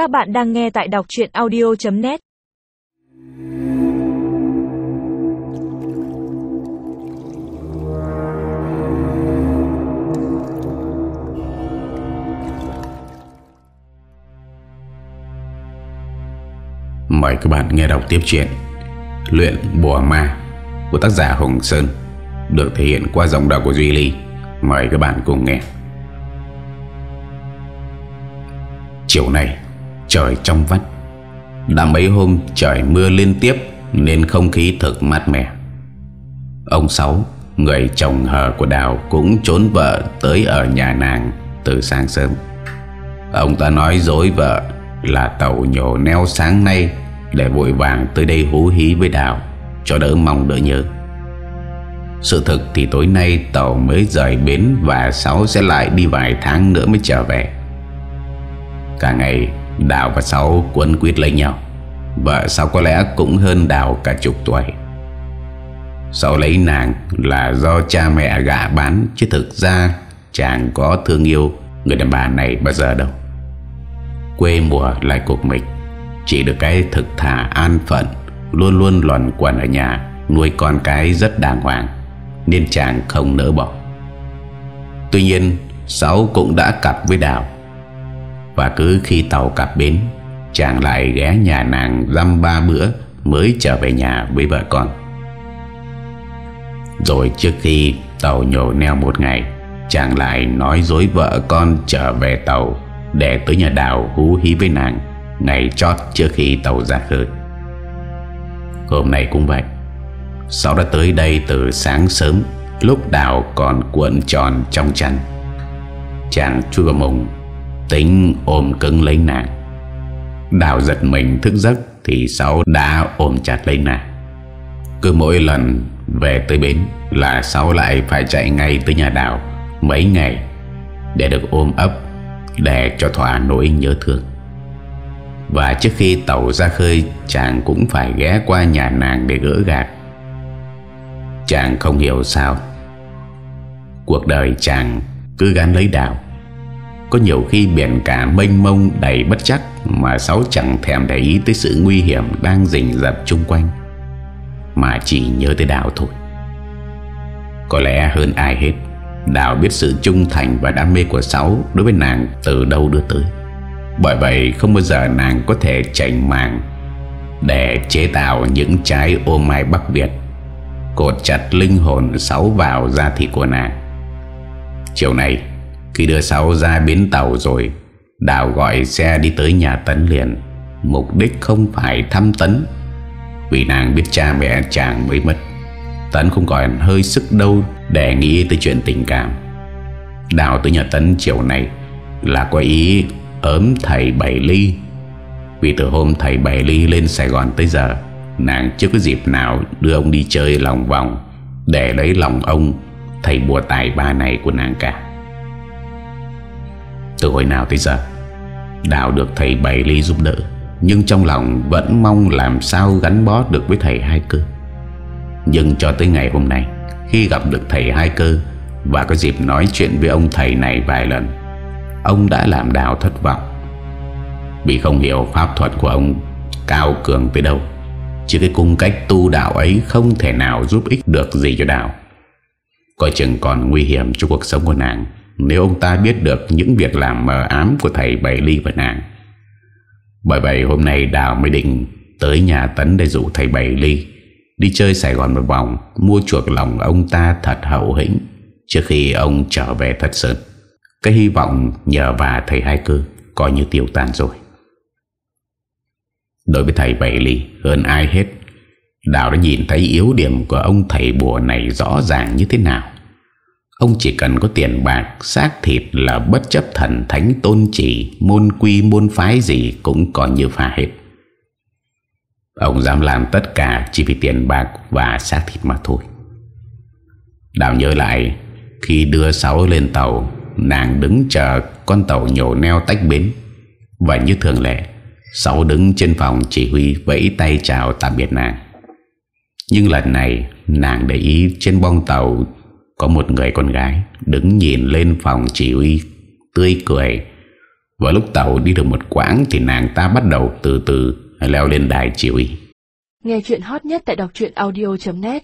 Các bạn đang nghe tại đọc chuyện audio.net Mời các bạn nghe đọc tiếp chuyện Luyện Bùa Ma của tác giả Hồng Sơn, được thể hiện qua giọng đọc của Duy Ly. Mời các bạn cùng nghe. Chiều nay trời trong vắt. Đã mấy hôm trời mưa liên tiếp Nên không khí thật mát mẻ. Ông Sáu, Người chồng hờ của Đào Cũng trốn vợ tới ở nhà nàng Từ sáng sớm. Ông ta nói dối vợ Là tàu nhổ neo sáng nay Để vội vàng tới đây hú hí với Đào Cho đỡ mong đỡ nhớ. Sự thực thì tối nay tàu mới rời bến Và Sáu sẽ lại đi vài tháng nữa mới trở về. Cả ngày Đào và Sáu quấn quyết lấy nhau. Vợ Sáu có lẽ cũng hơn Đào cả chục tuổi. Sáu lấy nàng là do cha mẹ gạ bán, Chứ thực ra chàng có thương yêu người đàn bà này bao giờ đâu. Quê mùa lại cuộc mình Chỉ được cái thực thà an phận, Luôn luôn luẩn quẩn ở nhà, Nuôi con cái rất đàng hoàng, Nên chàng không nỡ bỏ. Tuy nhiên, Sáu cũng đã cặp với Đào và cứ khi tàu cập bến, Chàng lại ghé nhà nàng dăm ba bữa Mới trở về nhà với vợ con. Rồi trước khi tàu nhổ neo một ngày, Chàng lại nói dối vợ con trở về tàu Để tới nhà đào hú hí với nàng, Ngày chót trước khi tàu ra khơi. Hôm nay cũng vậy. Sau đã tới đây từ sáng sớm, Lúc đào còn cuộn tròn trong chăn, Chàng chui vào mùng Tính ôm cứng lấy nàng. Đào giật mình thức giấc Thì Sáu đã ôm chặt lấy nàng. Cứ mỗi lần về tới bến Là Sáu lại phải chạy ngay tới nhà Đào Mấy ngày Để được ôm ấp, Để cho thỏa nỗi nhớ thương. Và trước khi tàu ra khơi, Chàng cũng phải ghé qua nhà nàng để gỡ gạt Chàng không hiểu sao, Cuộc đời chàng cứ gắn lấy đào có nhiều khi biển cả mênh mông đầy bất chắc Mà Sáu chẳng thèm để ý tới sự nguy hiểm đang rình rập chung quanh, Mà chỉ nhớ tới Đào thôi. Có lẽ hơn ai hết, Đào biết sự trung thành và đam mê của Sáu đối với nàng từ đâu đưa tới. Bởi vậy không bao giờ nàng có thể chảnh màng Để chế tạo những trái ô mai Bắc Việt, Cột chặt linh hồn Sáu vào da thịt của nàng. Chiều nay khi đưa Sáu ra bến tàu rồi, Đào gọi xe đi tới nhà Tấn liền. Mục đích không phải thăm Tấn, Vì nàng biết cha mẹ chàng mới mất. Tấn không còn hơi sức đâu Để nghĩ tới chuyện tình cảm. Đào tới nhà Tấn chiều này Là có ý ớm thầy Bảy Ly. Vì từ hôm thầy Bảy Ly lên Sài Gòn tới giờ, Nàng chưa có dịp nào đưa ông đi chơi lòng vòng Để lấy lòng ông, Thầy bùa tài ba này của nàng cả từ hồi nào tới giờ. Đào được thầy Bảy Ly giúp đỡ, Nhưng trong lòng vẫn mong làm sao gắn bó được với thầy Hai Cơ. Nhưng cho tới ngày hôm nay, Khi gặp được thầy Hai Cơ Và có dịp nói chuyện với ông thầy này vài lần, Ông đã làm Đào thất vọng. Vì không hiểu pháp thuật của ông Cao cường tới đâu, Chứ cái cung cách tu đạo ấy Không thể nào giúp ích được gì cho Đào. Coi chừng còn nguy hiểm cho cuộc sống của nàng nếu ông ta biết được những việc làm mờ ám của thầy Bảy Ly và nàng. Bởi vậy hôm nay Đào mới định tới nhà Tấn để rủ thầy Bảy Ly đi chơi Sài Gòn một vòng, mua chuộc lòng ông ta thật hậu hĩnh trước khi ông trở về thật sơn. Cái hy vọng nhờ và thầy hai Cư coi như tiêu tan rồi. Đối với thầy Bảy Ly hơn ai hết, Đào đã nhìn thấy yếu điểm của ông thầy bùa này rõ ràng như thế nào. Ông chỉ cần có tiền bạc, Xác thịt là bất chấp thần thánh tôn chỉ, Môn quy, môn phái gì Cũng còn như pha hết. Ông dám làm tất cả Chỉ vì tiền bạc và xác thịt mà thôi. Đào nhớ lại, Khi đưa Sáu lên tàu, Nàng đứng chờ con tàu nhổ neo tách bến. Và như thường lệ, Sáu đứng trên phòng chỉ huy Vẫy tay chào tạm biệt nàng. Nhưng lần này, Nàng để ý trên bong tàu có một người con gái đứng nhìn lên phòng chỉ huy, tươi cười. Và lúc tàu đi được một quãng Thì nàng ta bắt đầu từ từ leo lên đài chỉ huy. Nghe chuyện hot nhất tại đọc audio.net